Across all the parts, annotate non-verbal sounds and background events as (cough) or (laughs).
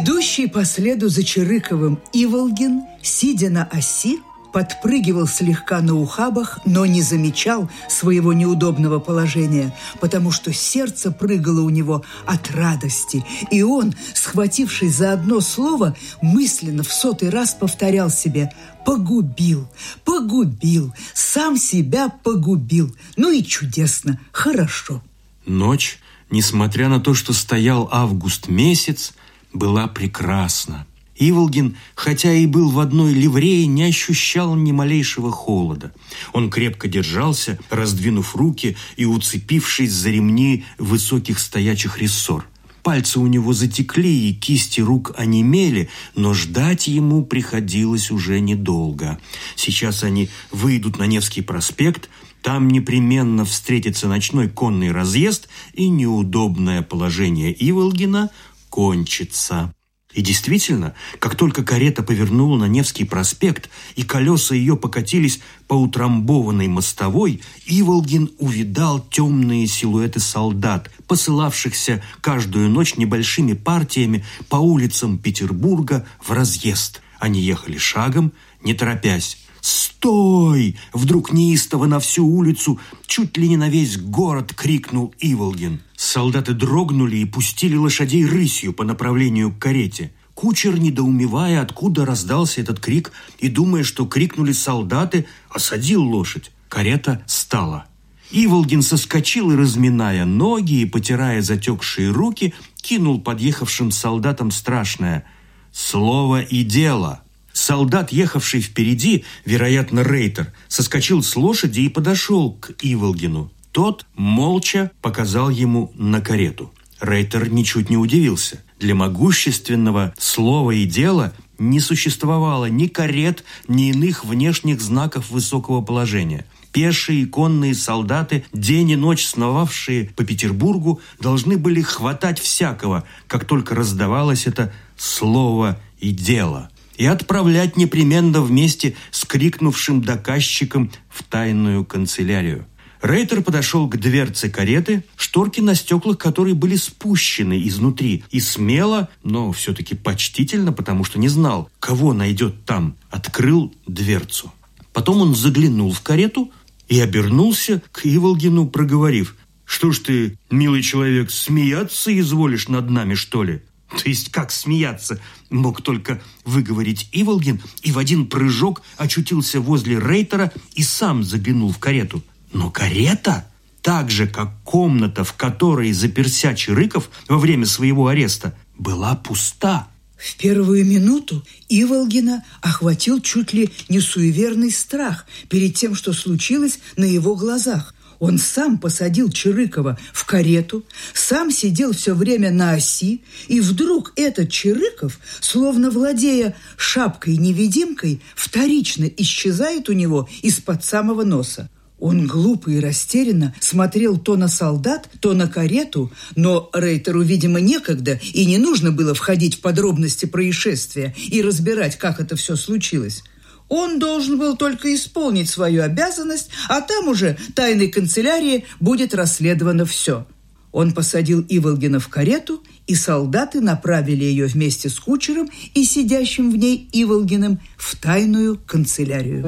Идущий по следу за Чирыковым Иволгин, сидя на оси, подпрыгивал слегка на ухабах, но не замечал своего неудобного положения, потому что сердце прыгало у него от радости, и он, схватившись за одно слово, мысленно в сотый раз повторял себе «погубил, погубил, сам себя погубил». Ну и чудесно, хорошо. Ночь, несмотря на то, что стоял август месяц, была прекрасна. Иволгин, хотя и был в одной ливрее, не ощущал ни малейшего холода. Он крепко держался, раздвинув руки и уцепившись за ремни высоких стоячих рессор. Пальцы у него затекли, и кисти рук онемели, но ждать ему приходилось уже недолго. Сейчас они выйдут на Невский проспект, там непременно встретится ночной конный разъезд, и неудобное положение Иволгина кончится. И действительно, как только карета повернула на Невский проспект и колеса ее покатились по утрамбованной мостовой, Иволгин увидал темные силуэты солдат, посылавшихся каждую ночь небольшими партиями по улицам Петербурга в разъезд. Они ехали шагом, не торопясь, «Стой!» – вдруг неистово на всю улицу, чуть ли не на весь город крикнул Иволгин. Солдаты дрогнули и пустили лошадей рысью по направлению к карете. Кучер, недоумевая, откуда раздался этот крик, и думая, что крикнули солдаты, осадил лошадь. Карета стала. Иволгин соскочил и, разминая ноги и потирая затекшие руки, кинул подъехавшим солдатам страшное «Слово и дело!» Солдат, ехавший впереди, вероятно, Рейтер, соскочил с лошади и подошел к Иволгину. Тот молча показал ему на карету. Рейтер ничуть не удивился. Для могущественного слова и дела не существовало ни карет, ни иных внешних знаков высокого положения. Пешие и конные солдаты, день и ночь сновавшие по Петербургу, должны были хватать всякого, как только раздавалось это слово и дело – и отправлять непременно вместе с крикнувшим доказчиком в тайную канцелярию. Рейтер подошел к дверце кареты, шторки на стеклах которой были спущены изнутри, и смело, но все-таки почтительно, потому что не знал, кого найдет там, открыл дверцу. Потом он заглянул в карету и обернулся к Иволгину, проговорив, «Что ж ты, милый человек, смеяться изволишь над нами, что ли?» То есть как смеяться, мог только выговорить Иволгин, и в один прыжок очутился возле Рейтера и сам заглянул в карету. Но карета, так же, как комната, в которой заперся Чирыков во время своего ареста, была пуста. В первую минуту Иволгина охватил чуть ли не суеверный страх перед тем, что случилось на его глазах. Он сам посадил Чирыкова в карету, сам сидел все время на оси, и вдруг этот Чирыков, словно владея шапкой-невидимкой, вторично исчезает у него из-под самого носа. Он глупо и растерянно смотрел то на солдат, то на карету, но Рейтеру, видимо, некогда, и не нужно было входить в подробности происшествия и разбирать, как это все случилось. Он должен был только исполнить свою обязанность, а там уже тайной канцелярии будет расследовано все. Он посадил Иволгина в карету, и солдаты направили ее вместе с кучером и сидящим в ней Иволгиным в тайную канцелярию.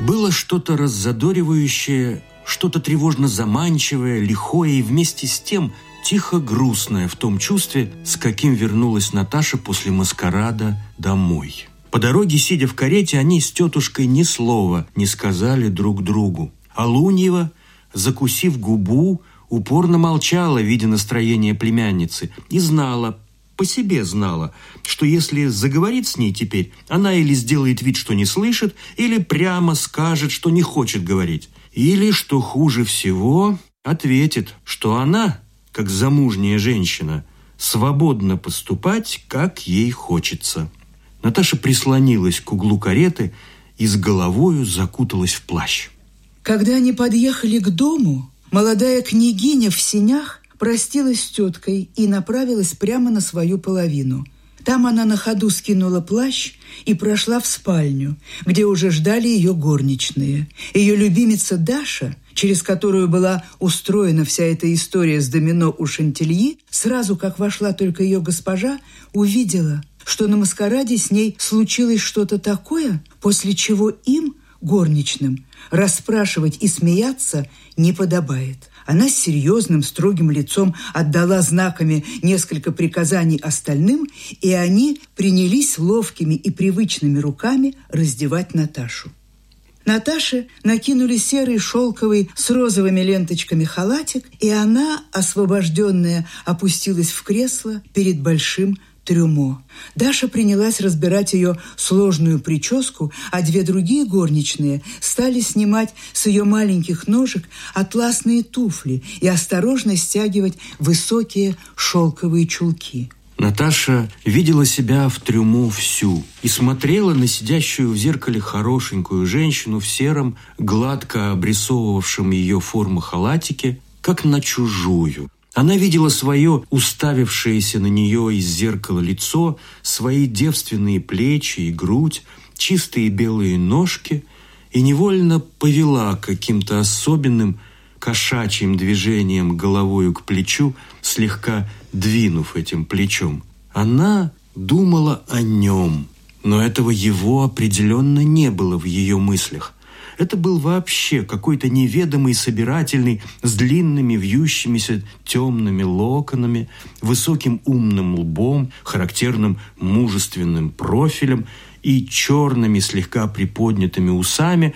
Было что-то раззадоривающее, что-то тревожно заманчивое, лихое и вместе с тем – тихо грустная в том чувстве, с каким вернулась Наташа после маскарада домой. По дороге, сидя в карете, они с тетушкой ни слова не сказали друг другу. А Луньева, закусив губу, упорно молчала, видя настроение племянницы, и знала, по себе знала, что если заговорит с ней теперь, она или сделает вид, что не слышит, или прямо скажет, что не хочет говорить. Или, что хуже всего, ответит, что она как замужняя женщина, свободно поступать, как ей хочется. Наташа прислонилась к углу кареты и с головою закуталась в плащ. Когда они подъехали к дому, молодая княгиня в синях простилась с теткой и направилась прямо на свою половину. Там она на ходу скинула плащ и прошла в спальню, где уже ждали ее горничные. Ее любимица Даша через которую была устроена вся эта история с домино у Шантильи, сразу как вошла только ее госпожа, увидела, что на маскараде с ней случилось что-то такое, после чего им, горничным, расспрашивать и смеяться не подобает. Она с серьезным, строгим лицом отдала знаками несколько приказаний остальным, и они принялись ловкими и привычными руками раздевать Наташу. Наташе накинули серый шелковый с розовыми ленточками халатик, и она, освобожденная, опустилась в кресло перед большим трюмо. Даша принялась разбирать ее сложную прическу, а две другие горничные стали снимать с ее маленьких ножек атласные туфли и осторожно стягивать высокие шелковые чулки. Наташа видела себя в трюму всю и смотрела на сидящую в зеркале хорошенькую женщину в сером, гладко обрисовывавшем ее форму халатике, как на чужую. Она видела свое уставившееся на нее из зеркала лицо, свои девственные плечи и грудь, чистые белые ножки и невольно повела каким-то особенным кошачьим движением головою к плечу, слегка двинув этим плечом. Она думала о нем, но этого его определенно не было в ее мыслях. Это был вообще какой-то неведомый собирательный с длинными вьющимися темными локонами, высоким умным лбом, характерным мужественным профилем и черными слегка приподнятыми усами,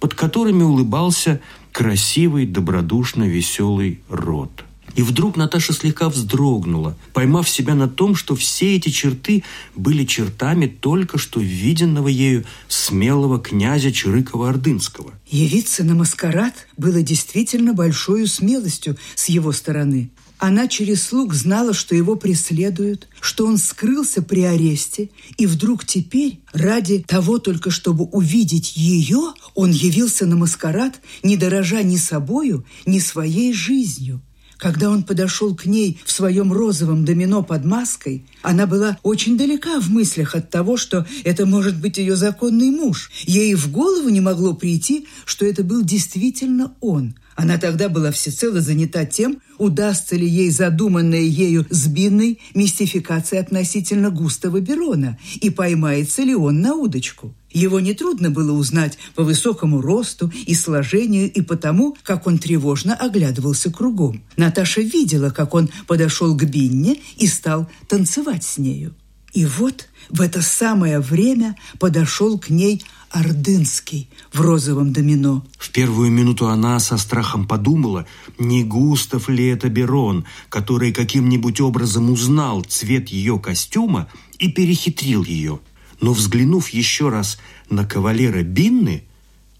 под которыми улыбался красивый, добродушно веселый рот. И вдруг Наташа слегка вздрогнула, поймав себя на том, что все эти черты были чертами только что виденного ею смелого князя Чирыкова-Ордынского. Явиться на маскарад было действительно большой смелостью с его стороны. Она через слуг знала, что его преследуют, что он скрылся при аресте, и вдруг теперь, ради того только, чтобы увидеть ее, он явился на маскарад, не дорожа ни собою, ни своей жизнью. Когда он подошел к ней в своем розовом домино под маской, она была очень далека в мыслях от того, что это может быть ее законный муж. Ей в голову не могло прийти, что это был действительно он. Она тогда была всецело занята тем, удастся ли ей задуманная ею с Бинной мистификация относительно Густава Берона и поймается ли он на удочку. Его нетрудно было узнать по высокому росту и сложению и потому, как он тревожно оглядывался кругом. Наташа видела, как он подошел к Бинне и стал танцевать с нею. И вот в это самое время подошел к ней Ордынский в розовом домино. В первую минуту она со страхом подумала, не Густав ли это Берон, который каким-нибудь образом узнал цвет ее костюма и перехитрил ее. Но взглянув еще раз на кавалера Бинны,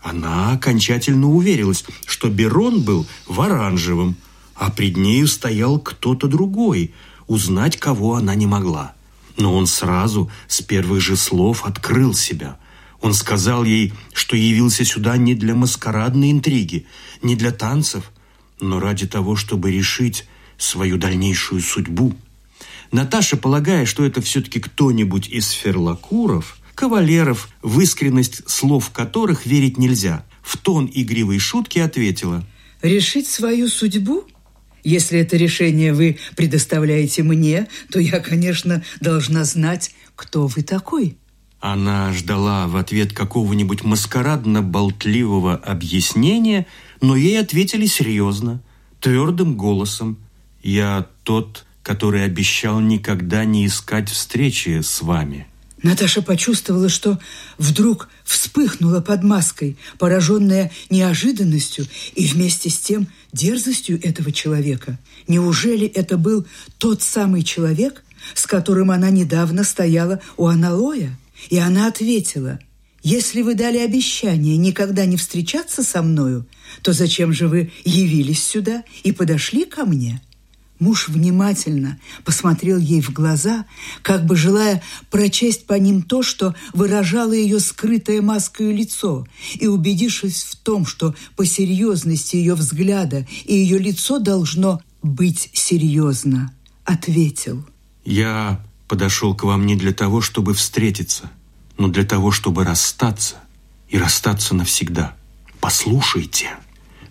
она окончательно уверилась, что Берон был в оранжевом, а пред нею стоял кто-то другой, узнать кого она не могла. Но он сразу, с первых же слов, открыл себя. Он сказал ей, что явился сюда не для маскарадной интриги, не для танцев, но ради того, чтобы решить свою дальнейшую судьбу – Наташа, полагая, что это все-таки кто-нибудь из ферлакуров, кавалеров, в искренность слов которых верить нельзя, в тон игривой шутки ответила. «Решить свою судьбу? Если это решение вы предоставляете мне, то я, конечно, должна знать, кто вы такой». Она ждала в ответ какого-нибудь маскарадно-болтливого объяснения, но ей ответили серьезно, твердым голосом. «Я тот, который обещал никогда не искать встречи с вами. Наташа почувствовала, что вдруг вспыхнула под маской, пораженная неожиданностью и вместе с тем дерзостью этого человека. Неужели это был тот самый человек, с которым она недавно стояла у аналоя? И она ответила, «Если вы дали обещание никогда не встречаться со мною, то зачем же вы явились сюда и подошли ко мне?» Муж внимательно посмотрел ей в глаза, как бы желая прочесть по ним то, что выражало ее скрытое маской лицо, и, убедившись в том, что по серьезности ее взгляда и ее лицо должно быть серьезно, ответил. «Я подошел к вам не для того, чтобы встретиться, но для того, чтобы расстаться, и расстаться навсегда. Послушайте».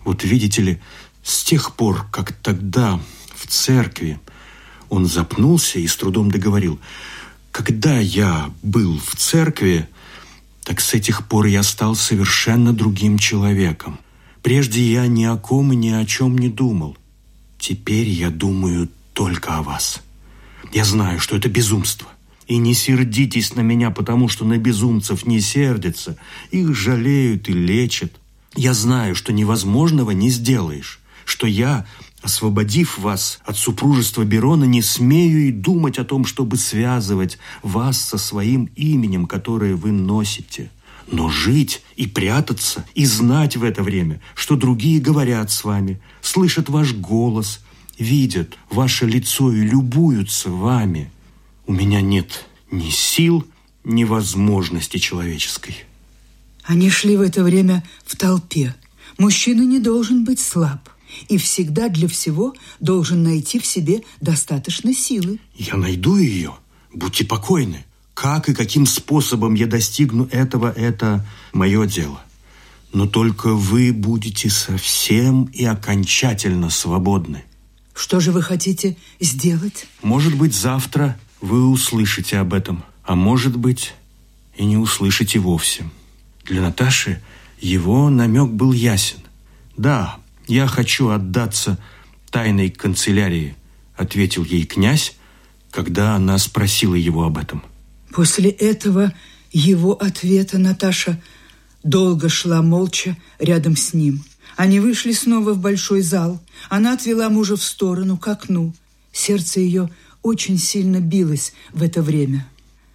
Вот видите ли, с тех пор, как тогда в церкви он запнулся и с трудом договорил. Когда я был в церкви, так с этих пор я стал совершенно другим человеком. Прежде я ни о ком и ни о чем не думал. Теперь я думаю только о вас. Я знаю, что это безумство. И не сердитесь на меня, потому что на безумцев не сердятся. Их жалеют и лечат. Я знаю, что невозможного не сделаешь, что я, освободив вас от супружества Берона, не смею и думать о том, чтобы связывать вас со своим именем, которое вы носите. Но жить и прятаться, и знать в это время, что другие говорят с вами, слышат ваш голос, видят ваше лицо и любуются вами. У меня нет ни сил, ни возможности человеческой. Они шли в это время в толпе. Мужчина не должен быть слаб и всегда для всего должен найти в себе достаточно силы. Я найду ее. Будьте покойны. Как и каким способом я достигну этого, это мое дело. Но только вы будете совсем и окончательно свободны. Что же вы хотите сделать? Может быть, завтра вы услышите об этом, а может быть, и не услышите вовсе. Для Наташи его намек был ясен. Да, я хочу отдаться тайной канцелярии, ответил ей князь, когда она спросила его об этом. После этого его ответа Наташа долго шла молча рядом с ним. Они вышли снова в большой зал. Она отвела мужа в сторону, к окну. Сердце ее очень сильно билось в это время.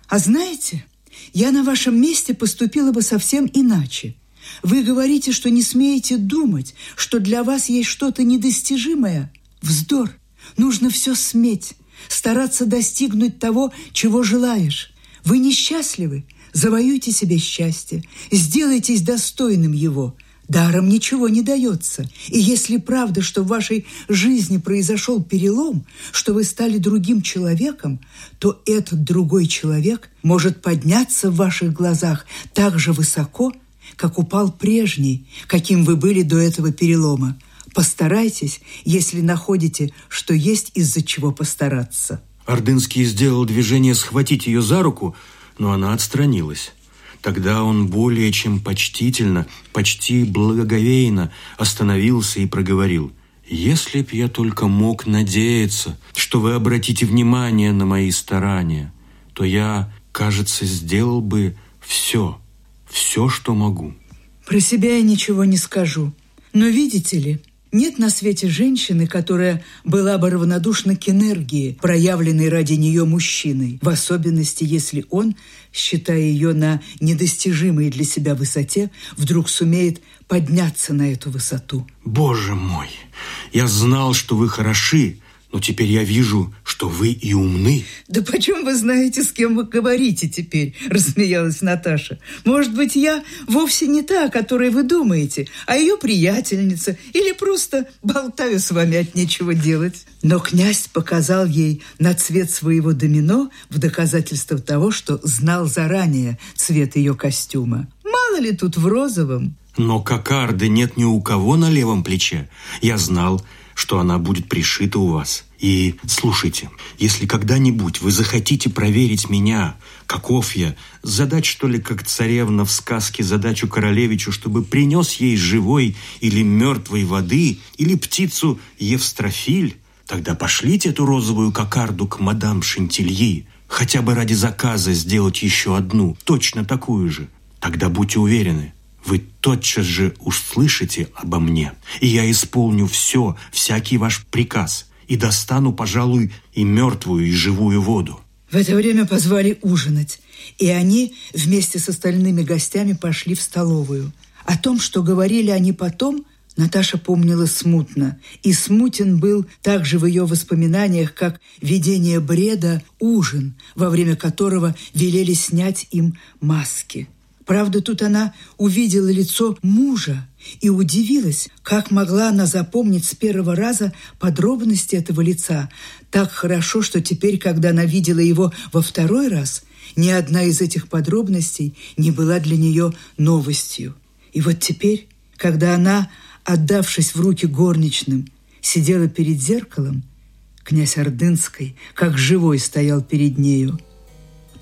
«А знаете, я на вашем месте поступила бы совсем иначе. Вы говорите, что не смеете думать, что для вас есть что-то недостижимое. Вздор. Нужно все сметь, стараться достигнуть того, чего желаешь. Вы несчастливы? Завоюйте себе счастье, сделайтесь достойным его. Даром ничего не дается. И если правда, что в вашей жизни произошел перелом, что вы стали другим человеком, то этот другой человек может подняться в ваших глазах так же высоко, как упал прежний, каким вы были до этого перелома. Постарайтесь, если находите, что есть из-за чего постараться. Ордынский сделал движение схватить ее за руку, но она отстранилась. Тогда он более чем почтительно, почти благоговейно остановился и проговорил. «Если б я только мог надеяться, что вы обратите внимание на мои старания, то я, кажется, сделал бы все, все, что могу». Про себя я ничего не скажу. Но видите ли, нет на свете женщины, которая была бы равнодушна к энергии, проявленной ради нее мужчиной, в особенности, если он, считая ее на недостижимой для себя высоте, вдруг сумеет подняться на эту высоту. «Боже мой! Я знал, что вы хороши, но теперь я вижу, что вы и умны. Да почем вы знаете, с кем вы говорите теперь? (laughs) Рассмеялась Наташа. Может быть, я вовсе не та, о которой вы думаете, а ее приятельница, или просто болтаю с вами от нечего делать. Но князь показал ей на цвет своего домино в доказательство того, что знал заранее цвет ее костюма. Мало ли тут в розовом. Но кокарды нет ни у кого на левом плече. Я знал, что она будет пришита у вас. И слушайте, если когда-нибудь вы захотите проверить меня, каков я, задать, что ли, как царевна в сказке задачу королевичу, чтобы принес ей живой или мертвой воды, или птицу Евстрофиль, тогда пошлите эту розовую кокарду к мадам Шентильи, хотя бы ради заказа сделать еще одну, точно такую же. Тогда будьте уверены, вы тотчас же услышите обо мне, и я исполню все, всякий ваш приказ, и достану, пожалуй, и мертвую, и живую воду». В это время позвали ужинать, и они вместе с остальными гостями пошли в столовую. О том, что говорили они потом, Наташа помнила смутно, и смутен был также в ее воспоминаниях, как видение бреда ужин, во время которого велели снять им маски – Правда, тут она увидела лицо мужа и удивилась, как могла она запомнить с первого раза подробности этого лица так хорошо, что теперь, когда она видела его во второй раз, ни одна из этих подробностей не была для нее новостью. И вот теперь, когда она отдавшись в руки горничным, сидела перед зеркалом, князь Ордынской, как живой, стоял перед нею.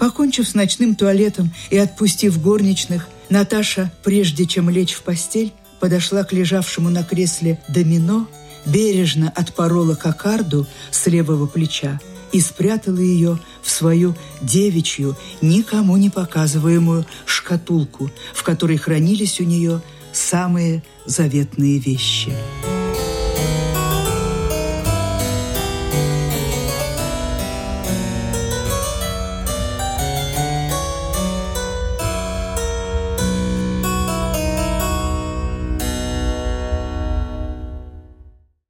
Покончив с ночным туалетом и отпустив горничных, Наташа, прежде чем лечь в постель, подошла к лежавшему на кресле домино, бережно отпорола кокарду с левого плеча и спрятала ее в свою девичью, никому не показываемую шкатулку, в которой хранились у нее самые заветные вещи.